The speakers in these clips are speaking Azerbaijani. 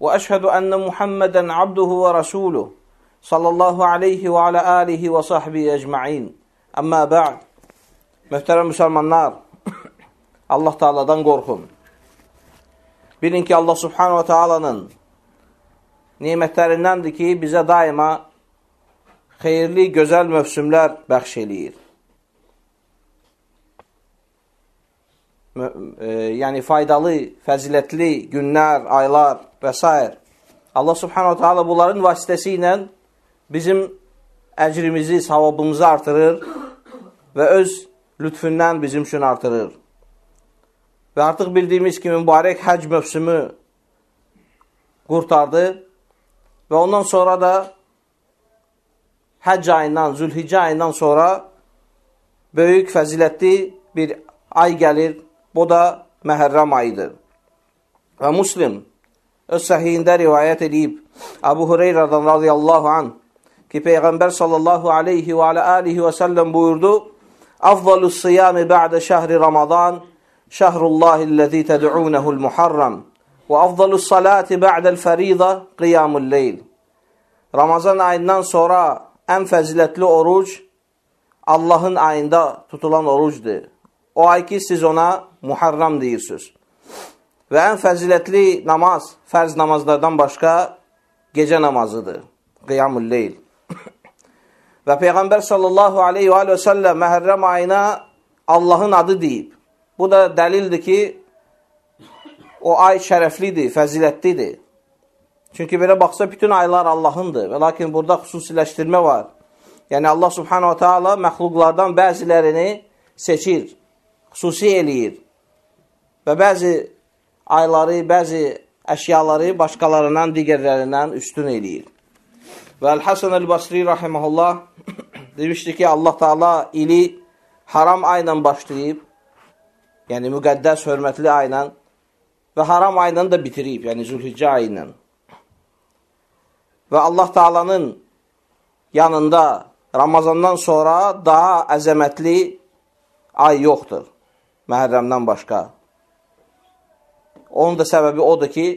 واشهد ان محمدا عبده ورسوله صلى الله عليه وعلى اله وصحبه ecmaîn. Amma ba'd. Möhtərəm müsəlmanlar, Allah Taala'dan qorxun. Bilin ki, Allah Subhanahu wa Taala'nın nemətlərindəndir ki, bizə daima xeyirli, gözəl mövsümlər bəxş eləyir. Yəni faydalı, fəzilətli günlər, aylar və s. Allah subhanahu ta'ala bunların vasitəsi ilə bizim əcrimizi, savabımızı artırır və öz lütfündən bizim üçün artırır. Və artıq bildiyimiz kimi mübarək həc mövsümü qurtardı və ondan sonra da həcc ayından, zülhiccə ayından sonra böyük fəzilətli bir ay gəlir Bu da məhərrəm ayıdır. Və Muslim öz səhiyində rivayət edib Əbu Hüreyrədən radiyallahu anh ki, Peyğəmbər sallallahu aleyhi və alə alihi və səlləm buyurdu Afdalu siyami ba'də şəhri Ramazan şəhrullahilləzi təd'unəhul muharram və afdalu salati ba'dəl fəridə qiyamul leyl Ramazan ayından sonra ən fəzilətli oruc Allahın ayında tutulan orucdur. O ay ki, siz ona Muharram deyirsiniz. Və ən fəzilətli namaz, fərz namazlardan başqa gecə namazıdır. Qiyamul leyl. və Peyğəmbər sallallahu aleyhi və səlləm məhərrəm ayına Allahın adı deyib. Bu da dəlildir ki, o ay şərəflidir, fəzilətlidir. Çünki belə baxsa, bütün aylar Allahındır. Və lakin burada xüsusiləşdirmə var. Yəni, Allah subhanahu wa ta'ala məxluqlardan bəzilərini seçir xüsusi eləyir və bəzi ayları, bəzi əşyaları başqalarından, digərlərindən üstün eləyir. Və Əl-Hasan Əl-Basri rahiməhullah demişdi ki, Allah Taala ili haram ayla başlayıb, yəni müqəddəs, hörmətli ayla və haram ayla da bitirib, yəni Zülhiccə ayı ilə. Və Allah Taalanın yanında Ramazandan sonra daha əzəmətli ay yoxdur. Məhərrəmdən başqa. Onun da səbəbi odur ki,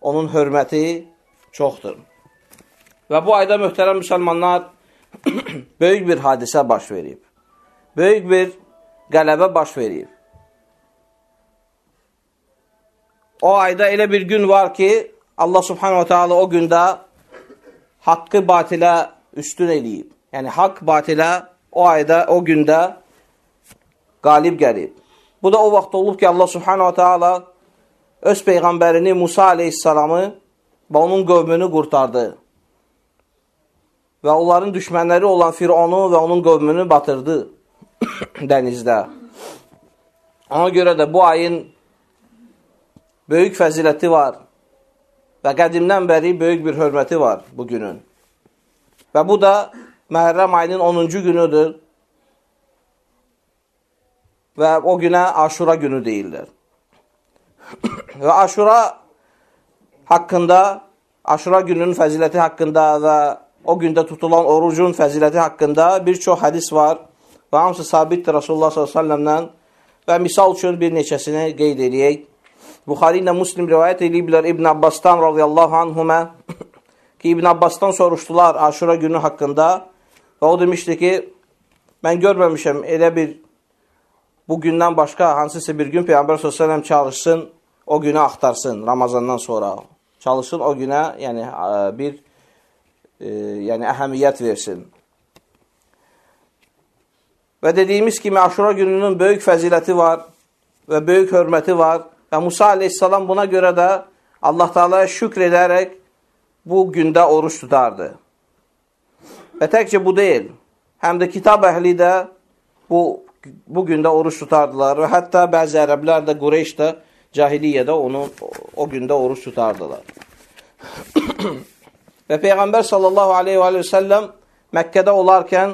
onun hörməti çoxdur. Və bu ayda möhtərəm müsəlmanlar böyük bir hadisə baş verib. Böyük bir qələbə baş verib. O ayda elə bir gün var ki, Allah subhanahu ta'ala o gündə haqqı batilə üstün eləyib. Yəni, haqq batilə o ayda, o gündə qalib gəlib. Bu da o vaxt olub ki, Allah subhanahu ta'ala öz peyğəmbərini Musa aleyhissalamı və onun qövmünü qurtardı. Və onların düşmənləri olan Fironu və onun qövmünü batırdı dənizdə. Ona görə də bu ayın böyük fəziləti var və qədimdən bəri böyük bir hörməti var bu günün. Və bu da Məhərrəm ayının 10-cu günüdür və o günə aşura günü deyirlər. və aşura haqqında, aşura gününün fəziləti haqqında və o gündə tutulan orucun fəziləti haqqında bir çox hədis var və hamısı sabitdir Rasulullah s.ə.v-dən və misal üçün bir neçəsini qeyd edəyək. Buxari ilə Muslim rivayət ediblər İbn Abbasdan radiyallahu anhumə ki, İbn Abbasdan soruşdular aşura günü haqqında və o demişdi ki, mən görməmişəm elə bir bu gündən başqa hansısa bir gün Peyğəmbər s.ə.v çalışsın, o günü axtarsın Ramazandan sonra. Çalışsın o günə yəni, bir e, yəni, əhəmiyyət versin. Və dediyimiz kimi Aşura gününün böyük fəziləti var və böyük hörməti var və Musa aleyhissalam buna görə də Allah Teala'ya şükr edərək bu gündə oruç tutardı. Və təkcə bu deyil, həm də kitab əhli də bu bu gündə oruç tutardılar və hətta bəzi ərəblər də, Qureyş də cahiliyyədə onu o gündə oruç tutardılar. Və Peyğəmbər sallallahu aleyhi və səlləm Məkkədə olarkən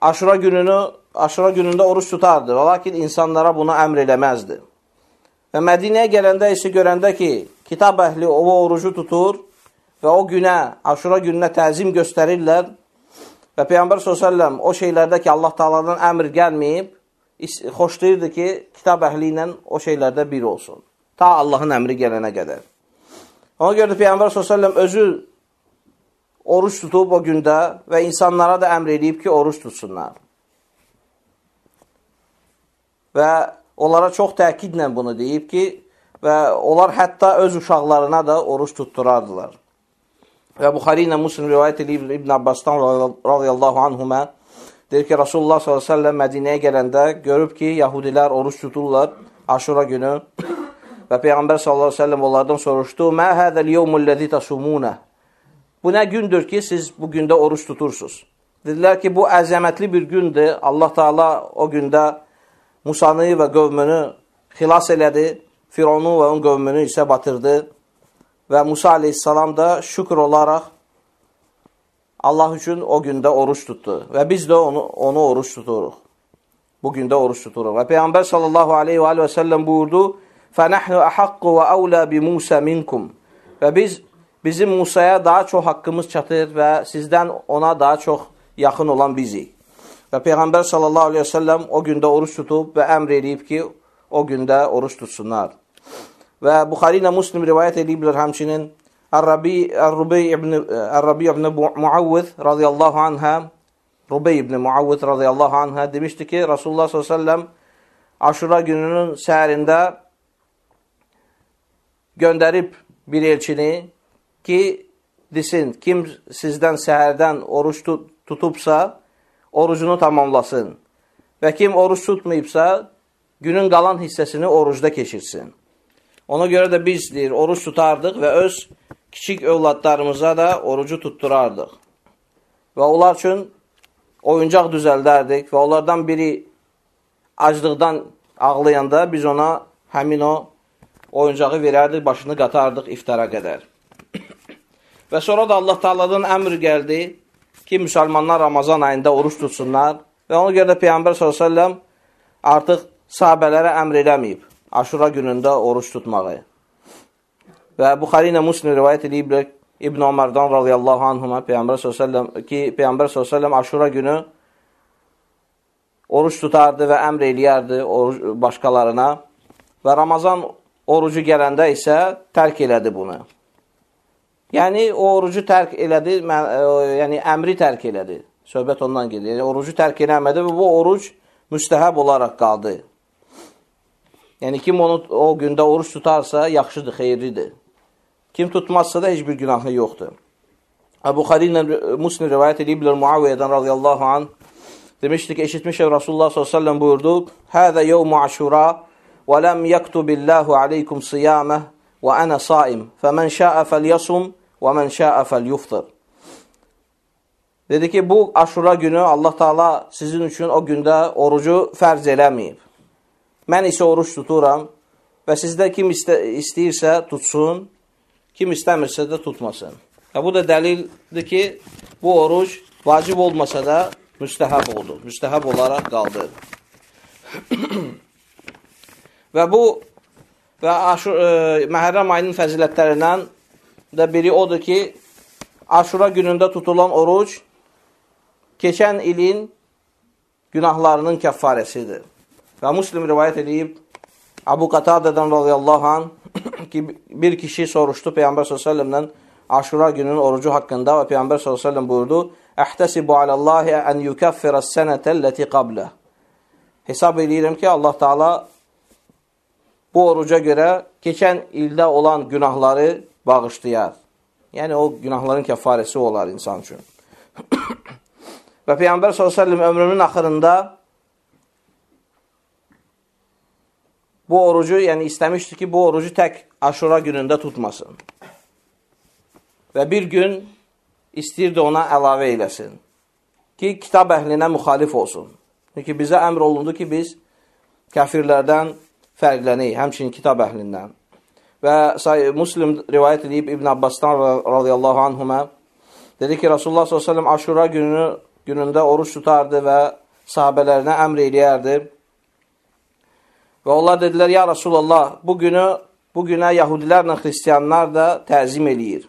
aşura gününü aşura günündə oruç tutardı. Lakin insanlara bunu əmr eləməzdi. Və Mədinəyə gələndə isə görəndə ki, kitab əhli o orucu tutur və o günə, aşura gününə təzim göstərirlər və Peyğəmbər s.ə.v o şeylərdə ki, Allah Taala'dan əmr gəlməyib, xoşlayırdı ki, kitab əhli ilə o şeylərdə bir olsun. Ta Allahın əmri gələnə qədər. Ona görə də Peyğəmbər s.ə.v özü oruç tutub o gündə və insanlara da əmr edib ki, oruç tutsunlar. Və onlara çox təkidlə bunu deyib ki, və onlar hətta öz uşaqlarına da oruç tutturardılar. Və Buxari ilə Muslim rivayət edib İbn Abbasdan radiyallahu anhumə deyir ki, Rasulullah s.ə.v Mədinəyə gələndə görüb ki, yahudilər oruç tuturlar aşura günü və Peyğəmbər s.ə.v onlardan soruşdu, Mə hədəl yevmul-ləzi təsumunə Bu nə gündür ki, siz bu gündə oruç tutursunuz? Dedilər ki, bu əzəmətli bir gündür. Allah Taala o gündə Musanı və qövmünü xilas elədi. Fironu və onun qövmünü isə batırdı. Və Musa aleyhissalam da şükür olaraq Allah üçün o gündə oruç tutdu. Və biz də onu, onu oruç tuturuq. Bu gündə oruç tuturuq. Və Peyğəmbər sallallahu aleyhi və, və səlləm buyurdu, فَنَحْنُ أَحَقُّ وَأَوْلَى بِمُوسَ مِنْكُمْ Və biz bizim Musaya daha çox haqqımız çatır və sizdən ona daha çox yaxın olan bizik. Və Peyğəmbər sallallahu aleyhi ve sellem o gündə oruç tutub və əmr edib ki, o gündə oruç tutsunlar. Və Buxari ilə Muslim rivayət ediblər həmçinin Ər-Rubey ibn, Ər ibn Muavvid radiyallahu anhə Rubey ibn Muavvid radiyallahu anhə demişdi ki, Rasulullah s.ə.v Aşura gününün səhərində göndərib bir elçini ki, desin, kim sizdən səhərdən oruç tut tutubsa, orucunu tamamlasın. Və kim oruç tutmayıbsa, günün qalan hissəsini orucda keçirsin. Ona görə də biz deyir, oruç tutardıq və öz kiçik övladlarımıza da orucu tutturardıq. Və onlar üçün oyuncaq düzəldərdik və onlardan biri aclıqdan ağlayanda biz ona həmin o oyuncağı verərdik, başını qatardıq iftara qədər. Və sonra da Allah Taala'dan əmr gəldi ki, müsəlmanlar Ramazan ayında oruç tutsunlar və ona görə də Peyğəmbər s.ə.v artıq sahabələrə əmr eləməyib Aşura günündə oruç tutmağı. Və Buxari ilə Muslim rivayət edib İbn Ömərdən radiyallahu anhuma Peyğəmbər s.ə.v ki, Peyğəmbər s.ə.v Aşura günü oruç tutardı və əmr eləyərdi oruç, başqalarına və Ramazan orucu gələndə isə tərk elədi bunu. Yəni, o orucu tərk elədi, e, yəni əmri tərk elədi. Söhbət ondan gedir. Yəni, orucu tərk eləmədi və bu oruc müstəhəb olaraq qaldı. Yəni, kim onu o gündə oruç tutarsa, yaxşıdır, xeyirlidir. Kim tutmazsa da heç bir günahı yoxdur. Əbu Xalil ilə Muslim rivayət ediblər Muaviyyədən radiyallahu an demişdi ki, eşitmişəm Rasulullah s.ə.v buyurdu, Həzə yevmu aşura və ləm yəktubillahu aleykum siyaməh və ənə saim, fəmən şəə fəlyasum və mən şəə fəlyuftur. Dedi ki, bu aşura günü Allah Taala sizin üçün o gündə orucu fərz eləməyib. Mən isə oruç tuturam və sizdə kim istə istəyirsə tutsun, kim istəmirsə də tutmasın. Və bu da dəlildir ki, bu oruc vacib olmasa da müstəhəb oldu. Müstəhəb olaraq qaldı. və bu və aşur, e, Məhərrəm ayının fəzilətlərindən da biri odur ki, aşura günündə tutulan oruc keçən ilin günahlarının kəffarəsidir. Və Muslim rivayət edib, Abu Qatadədən radiyallahu an ki, bir kişi soruşdu Peyyambər s.ə.v-dən aşura gününün orucu haqqında və Peyyambər s.ə.v buyurdu, Əhtəsibu aləllahi ən yukəffirə sənətəlləti qablə. Hesab edirəm ki, Allah Taala bu oruca görə keçən ildə olan günahları bağışlayar. Yəni, o günahların kəfarəsi olar insan üçün. Və Peyyambər s.ə.v ömrünün axırında bu orucu, yəni istəmişdi ki, bu orucu tək aşura günündə tutmasın. Və bir gün istəyirdi ona əlavə eləsin. Ki, kitab əhlinə müxalif olsun. Çünki bizə əmr olundu ki, biz kəfirlərdən fərqlənəyik, həmçinin kitab əhlindən. Və Muslim rivayət edib İbn Abbasdan radiyallahu anhumə dedi ki, Rasulullah s.ə.v aşura günü, günündə oruç tutardı və sahabələrinə əmr eləyərdi. Və onlar dedilər, ya Rasulullah, bu günü, bu günə yahudilərlə xristiyanlar da təzim eləyir.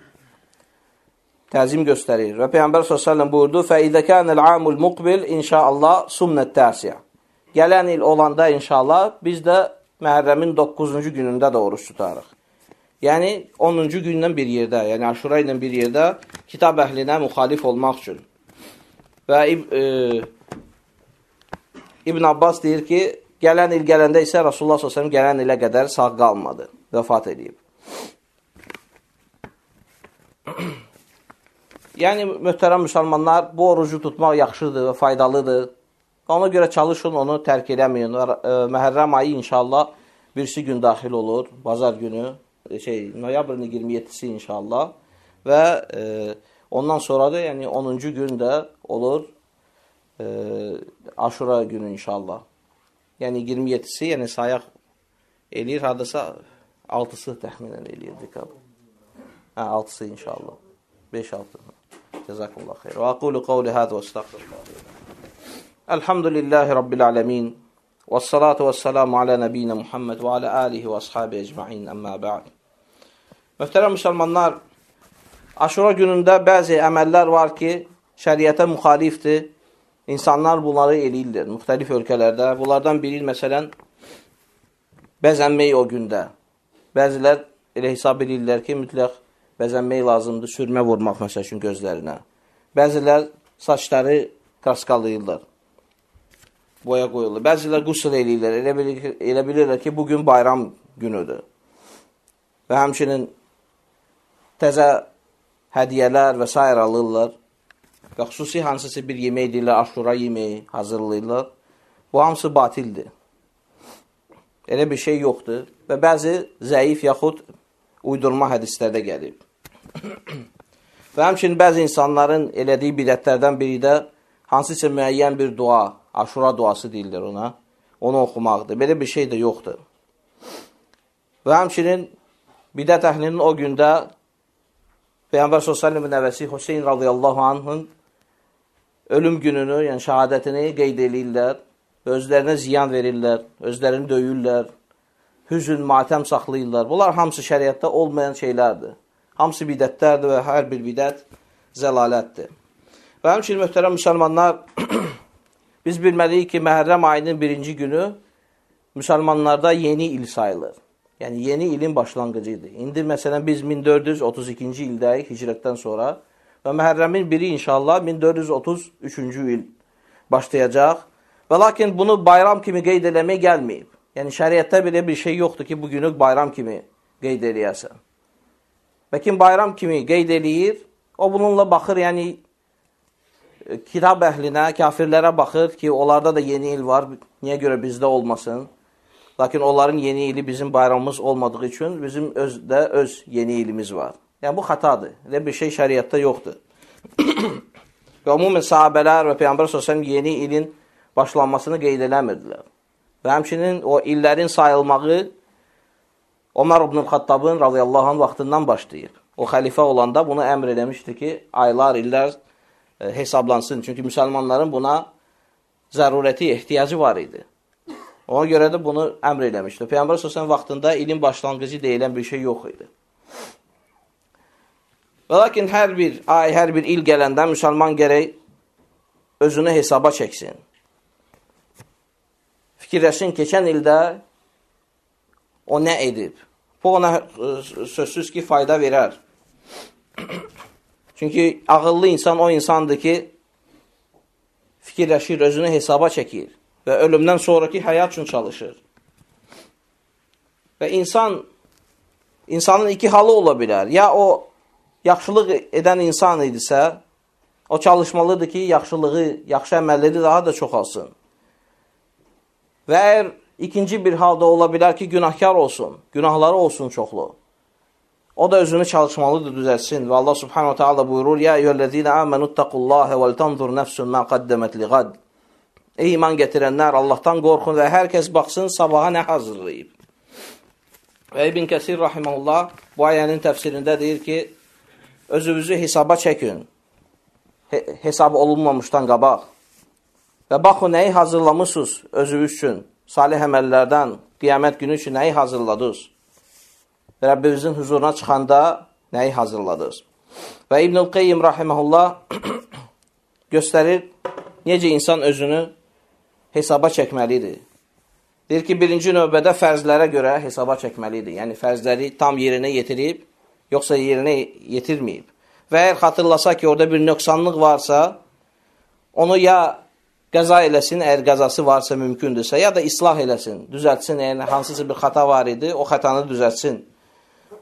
Təzim göstərir. Və Peyyambər s.ə.v buyurdu, فَإِذَا كَانَ الْعَامُ الْمُقْبِلِ İnşaallah sumnət təsiyə. Gələn il olanda inşallah biz də Məhərrəmin 9-cu günündə də oruç tutarıq. Yəni 10-cu gündən bir yerdə, yəni Aşura ilə bir yerdə kitab əhlinə müxalif olmaq üçün. Və e, İbn Abbas deyir ki, gələn il gələndə isə Rasulullah s.ə.v gələn ilə qədər sağ qalmadı, vəfat edib. yəni, möhtərəm müsəlmanlar, bu orucu tutmaq yaxşıdır və faydalıdır. Ona görə çalışın, onu tərk eləməyin. E, Məhərrəm ayı inşallah birisi gün daxil olur, bazar günü, e, şey, noyabrın 27-si inşallah və e, ondan sonra da yəni 10-cu gün də olur e, Aşura günü inşallah. Yəni 27-si, yəni sayaq eləyir, hardasa 6-sı təxminən eləyirdik. Hə, 6-sı inşallah. 5-6. Cəzakumullah xeyr. Və aqulu qavli hədə və estağfirullah. Elhamdülillahi Rabbil alemin. Və salatu və selamu alə nəbiyyə Muhammed və alə alihi və ashabi ecma'in əmmə bə'd. Möhtərəm müsəlmanlar, aşura günündə bəzi əməllər var ki, şəriətə müxalifdir. İnsanlar bunları eləyirlər müxtəlif ölkələrdə. Bunlardan biri, məsələn, bəzənmək o gündə. Bəzilər elə hesab edirlər ki, mütləq bəzənmək lazımdır, sürmə vurmaq məsəl üçün gözlərinə. Bəzilər saçları qaskalayırlar boya qoyulur. Bəzilər qüsl eləyirlər, elə, bilir, elə bilirlər ki, bugün bayram günüdür. Və həmçinin təzə hədiyyələr və s. alırlar. Və xüsusi hansısı bir yemək deyirlər, aşura yeməyi hazırlayırlar. Bu hamısı batildir. Elə bir şey yoxdur. Və bəzi zəif yaxud uydurma hədislərdə gəlib. və həmçinin bəzi insanların elədiyi bidətlərdən biri də hansısa müəyyən bir dua, aşura duası deyirlər ona, onu oxumaqdır. Belə bir şey də yoxdur. Və həmçinin bidət əhlinin o gündə Peyyambər s.ə.v nəvəsi Hüseyin radiyallahu anhın ölüm gününü, yəni şəhadətini qeyd edirlər, özlərinə ziyan verirlər, özlərini döyürlər, hüzün, matəm saxlayırlar. Bunlar hamısı şəriətdə olmayan şeylərdir. Hamısı bidətlərdir və hər bir bidət zəlalətdir. Və həmçinin möhtərəm müsəlmanlar, biz bilməliyik ki, Məhərrəm ayının birinci günü müsəlmanlarda yeni il sayılır. Yəni, yeni ilin başlanğıcıdır. İndi, məsələn, biz 1432-ci ildəyik hicrətdən sonra və Məhərrəmin biri inşallah 1433-cü il başlayacaq. Və lakin bunu bayram kimi qeyd eləmək gəlməyib. Yəni, şəriətdə belə bir şey yoxdur ki, bu günü bayram kimi qeyd eləyəsən. Və kim bayram kimi qeyd eləyir, o bununla baxır, yəni kitab əhlinə, kafirlərə baxır ki, onlarda da yeni il var, niyə görə bizdə olmasın? Lakin onların yeni ili bizim bayramımız olmadığı üçün bizim özdə öz yeni ilimiz var. Yəni, bu xatadır. Elə bir şey şəriətdə yoxdur. və umumən sahabələr və Peyyambər Sosən yeni ilin başlanmasını qeyd eləmirdilər. Və həmçinin o illərin sayılmağı Omar ibn Xattabın radiyallahu anh vaxtından başlayır. O xəlifə olanda bunu əmr eləmişdi ki, aylar, illər E, hesablansın. Çünki müsəlmanların buna zərurəti, ehtiyacı var idi. Ona görə də bunu əmr eləmişdi. Peyğəmbər səsən vaxtında ilin başlanğıcı deyilən bir şey yox idi. Və lakin hər bir ay, hər bir il gələndə müsəlman gərək özünü hesaba çəksin. Fikirləşin, keçən ildə o nə edib? Bu ona e, sözsüz ki, fayda verər. Çünki ağıllı insan o insandır ki, fikirləşir, özünü hesaba çəkir və ölümdən sonraki həyat üçün çalışır. Və insan, insanın iki halı ola bilər. Ya o yaxşılıq edən insan idisə, o çalışmalıdır ki, yaxşılığı, yaxşı əməlləri daha da çoxalsın. Və əgər ikinci bir halda ola bilər ki, günahkar olsun, günahları olsun çoxlu. O da özünü çalışmalıdır, düzəlsin. Və Allah subhanahu ta'ala buyurur, Ya eyyəllezine amenuttaqullaha vel tanzur nefsun ma qaddemet li qad. Ey iman gətirənlər, Allahdan qorxun və hər kəs baxsın sabaha nə hazırlayıb. Və İbn Kəsir rahimehullah bu ayənin təfsirində deyir ki, özünüzü hesaba çəkin. He hesab olunmamışdan qabaq. Və baxın nəyi hazırlamısınız özünüz üçün? Salih əməllərdən qiyamət günü üçün nəyi hazırladınız? Rəbbimizin huzuruna çıxanda nəyi hazırladınız? Və İbnül Qeyyim rahimehullah göstərir necə insan özünü hesaba çəkməlidir. Deyir ki, birinci növbədə fərzlərə görə hesaba çəkməlidir. Yəni, fərzləri tam yerinə yetirib, yoxsa yerinə yetirməyib. Və əgər xatırlasa ki, orada bir nöqsanlıq varsa, onu ya qəza eləsin, əgər qəzası varsa mümkündürsə, ya da islah eləsin, düzəltsin, yəni hansısa bir xata var idi, o xətanı düzəltsin.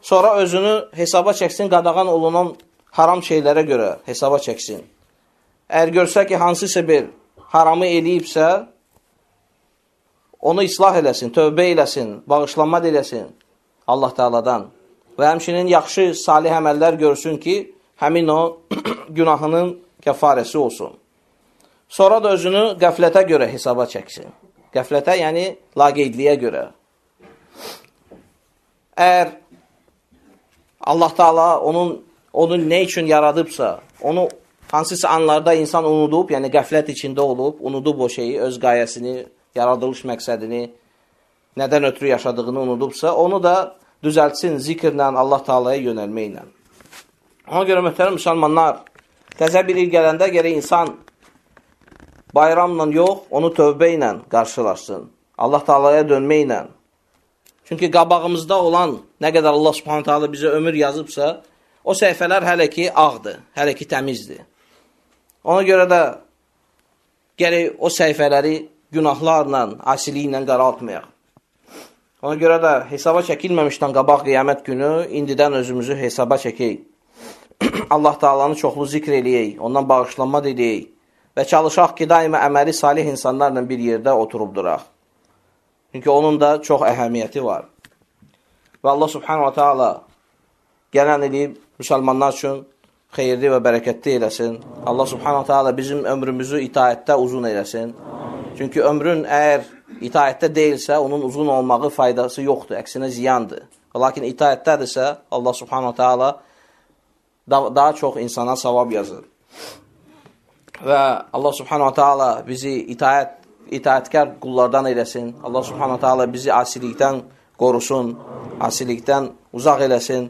Sonra özünü hesaba çəksin, qadağan olunan haram şeylərə görə hesaba çəksin. Əgər görsə ki, hansısa bir haramı eləyibsə, onu islah eləsin, tövbə eləsin, bağışlanma eləsin Allah Teala'dan. Və həmçinin yaxşı, salih əməllər görsün ki, həmin o günahının kəfarəsi olsun. Sonra da özünü qəflətə görə hesaba çəksin. Qəflətə, yəni laqeydliyə görə. Əgər Allah Teala onun onu nə üçün yaradıbsa, onu hansısa anlarda insan unudub, yəni qəflət içində olub, unudub o şeyi, öz qayəsini, yaradılış məqsədini, nədən ötürü yaşadığını unudubsa, onu da düzəltsin zikirlə, Allah Taalaya yönəlməklə. Ona görə möhtərəm müsəlmanlar, təzə bir il gələndə gərək insan bayramla yox, onu tövbə ilə qarşılaşsın. Allah Taalaya dönməklə. Çünki qabağımızda olan nə qədər Allah Subhanahu taala bizə ömür yazıbsa, o səhifələr hələ ki ağdır, hələ ki təmizdir. Ona görə də gərək o səhifələri günahlarla, asiliklə qaraltmayaq. Ona görə də hesaba çəkilməmişdən qabaq qiyamət günü indidən özümüzü hesaba çəkək. Allah Taalanı çoxlu zikr eləyək, ondan bağışlanma diləyək və çalışaq ki, daima əməli salih insanlarla bir yerdə oturub duraq. Çünki onun da çox əhəmiyyəti var. Və Allah Subhanahu wa Taala gələn eləyib müsəlmanlar üçün xeyirli və bərəkətli eləsin. Allah Subhanahu wa Taala bizim ömrümüzü itaətdə uzun eləsin. Çünki ömrün əgər itaətdə deyilsə, onun uzun olmağı faydası yoxdur, əksinə ziyandır. Lakin itaətdədirsə, Allah subhanahu ta'ala daha çox insana savab yazır. Və Allah subhanahu ta'ala bizi itaət, itaətkar qullardan eləsin. Allah subhanahu ta'ala bizi asilikdən qorusun, asilikdən uzaq eləsin.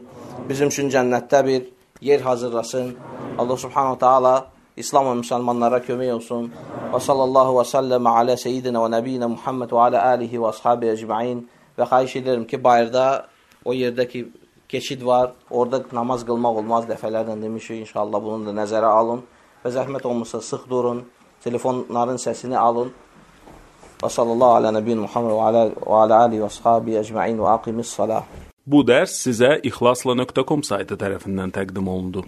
Bizim üçün cənnətdə bir yer hazırlasın. Allah subhanahu ta'ala İslam və müsəlmanlara kömək olsun. Və sallallahu və səlləmə alə seyyidinə və nəbiyinə Muhammed və alə əlihi və ashabi əcməin və xahiş edirəm ki, bayırda o yerdə ki, keçid var, orada namaz qılmaq olmaz, dəfələrlə demişik, inşallah bunu da nəzərə alın və zəhmət olmasa sıx durun, telefonların səsini alın. Və sallallahu alə nəbiyin Muhammed və alə, və alə əlihi və ashabi əcməin və aqimis salah. Bu dərs sizə ixlasla.com saytı tərəfindən təqdim olundu.